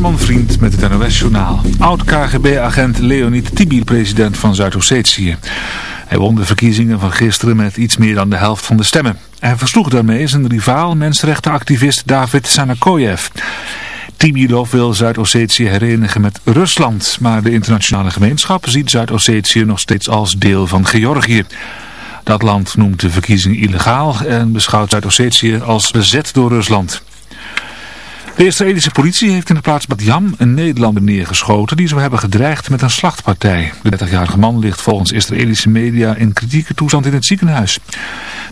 Herman Vriend met het NOS-journaal. Oud-KGB-agent Leonid Tibi, president van Zuid-Ossetië. Hij won de verkiezingen van gisteren met iets meer dan de helft van de stemmen. Hij versloeg daarmee zijn rivaal, mensenrechtenactivist David Sanakoyev. Tibilov wil Zuid-Ossetië herenigen met Rusland, maar de internationale gemeenschap ziet Zuid-Ossetië nog steeds als deel van Georgië. Dat land noemt de verkiezingen illegaal en beschouwt Zuid-Ossetië als bezet door Rusland. De Israëlische politie heeft in de plaats Yam een Nederlander neergeschoten die zou hebben gedreigd met een slachtpartij. De 30-jarige man ligt volgens Israëlische media in kritieke toestand in het ziekenhuis.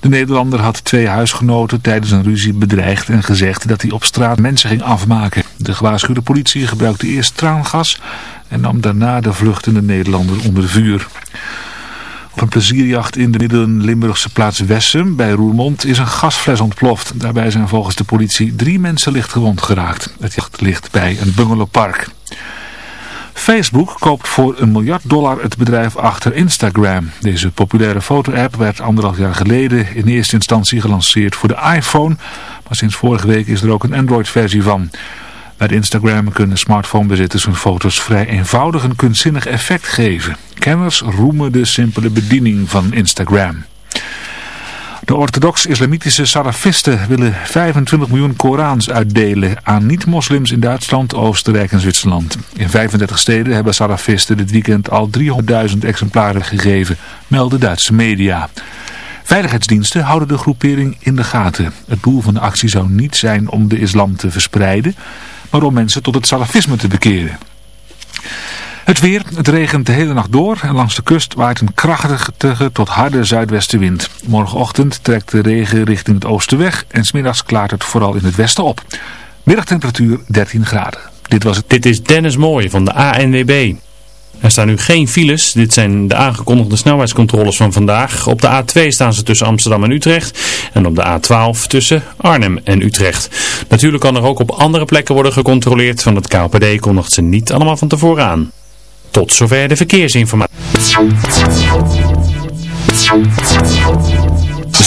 De Nederlander had twee huisgenoten tijdens een ruzie bedreigd en gezegd dat hij op straat mensen ging afmaken. De gewaarschuwde politie gebruikte eerst traangas en nam daarna de vluchtende Nederlander onder vuur. Op een plezierjacht in de Midden-Limburgse plaats Wessem bij Roermond is een gasfles ontploft. Daarbij zijn volgens de politie drie mensen licht gewond geraakt. Het jacht ligt bij een bungalowpark. Facebook koopt voor een miljard dollar het bedrijf achter Instagram. Deze populaire foto-app werd anderhalf jaar geleden in eerste instantie gelanceerd voor de iPhone. Maar sinds vorige week is er ook een Android-versie van. Bij Instagram kunnen smartphonebezitters hun foto's vrij eenvoudig een kunstzinnig effect geven. Kenners roemen de simpele bediening van Instagram. De orthodox-islamitische Salafisten willen 25 miljoen Korans uitdelen aan niet-moslims in Duitsland, Oostenrijk en Zwitserland. In 35 steden hebben Salafisten dit weekend al 300.000 exemplaren gegeven, melden Duitse media. Veiligheidsdiensten houden de groepering in de gaten. Het doel van de actie zou niet zijn om de islam te verspreiden, maar om mensen tot het salafisme te bekeren. Het weer, het regent de hele nacht door en langs de kust waait een krachtige tot harde zuidwestenwind. Morgenochtend trekt de regen richting het oosten weg en smiddags klaart het vooral in het westen op. Middagtemperatuur 13 graden. Dit was het. Dit is Dennis Mooij van de ANWB. Er staan nu geen files. Dit zijn de aangekondigde snelheidscontroles van vandaag. Op de A2 staan ze tussen Amsterdam en Utrecht. En op de A12 tussen Arnhem en Utrecht. Natuurlijk kan er ook op andere plekken worden gecontroleerd. Van het KPD kondigt ze niet allemaal van tevoren aan. Tot zover de verkeersinformatie.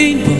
Rainbow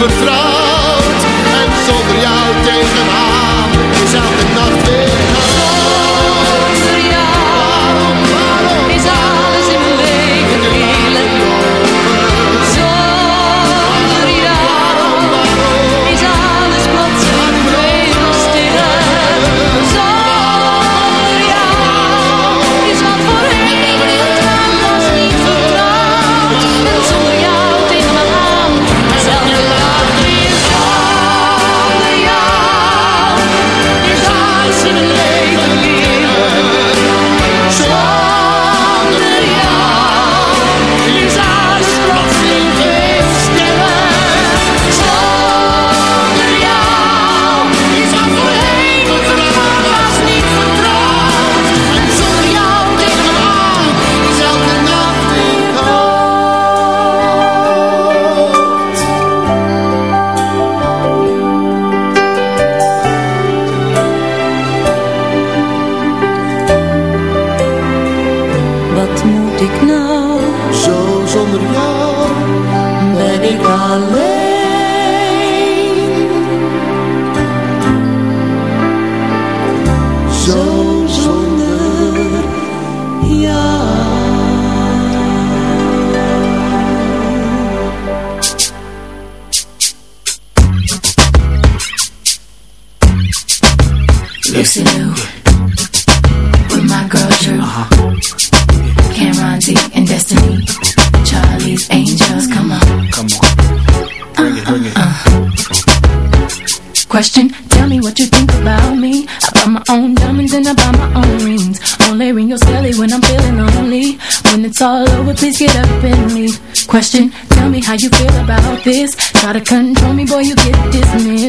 vertrouwd en zonder jou.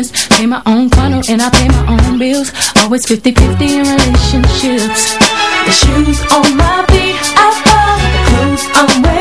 business Pay my own funnel and I pay my own bills. Always 50-50 in relationships. The shoes on my feet, I follow the clothes I'm wearing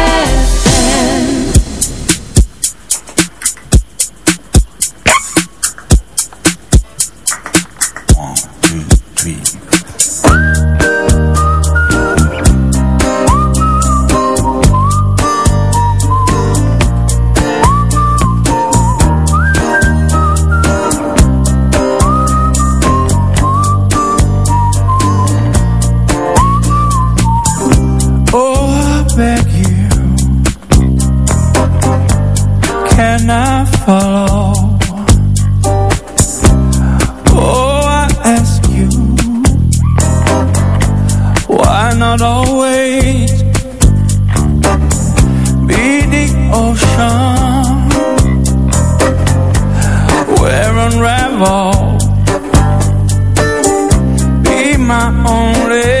not always be the ocean where unravel be my only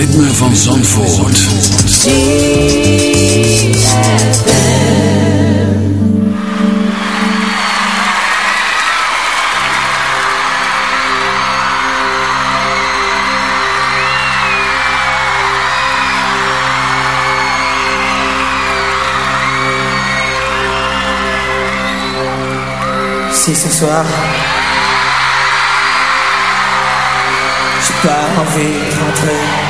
ritme van Zandvoort. Si ce soir j'ai pas envie de rentrer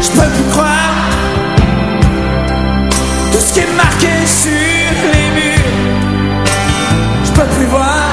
Je peux plus croire tout ce qui est marqué sur les murs. Je peux plus voir.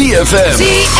ZFM.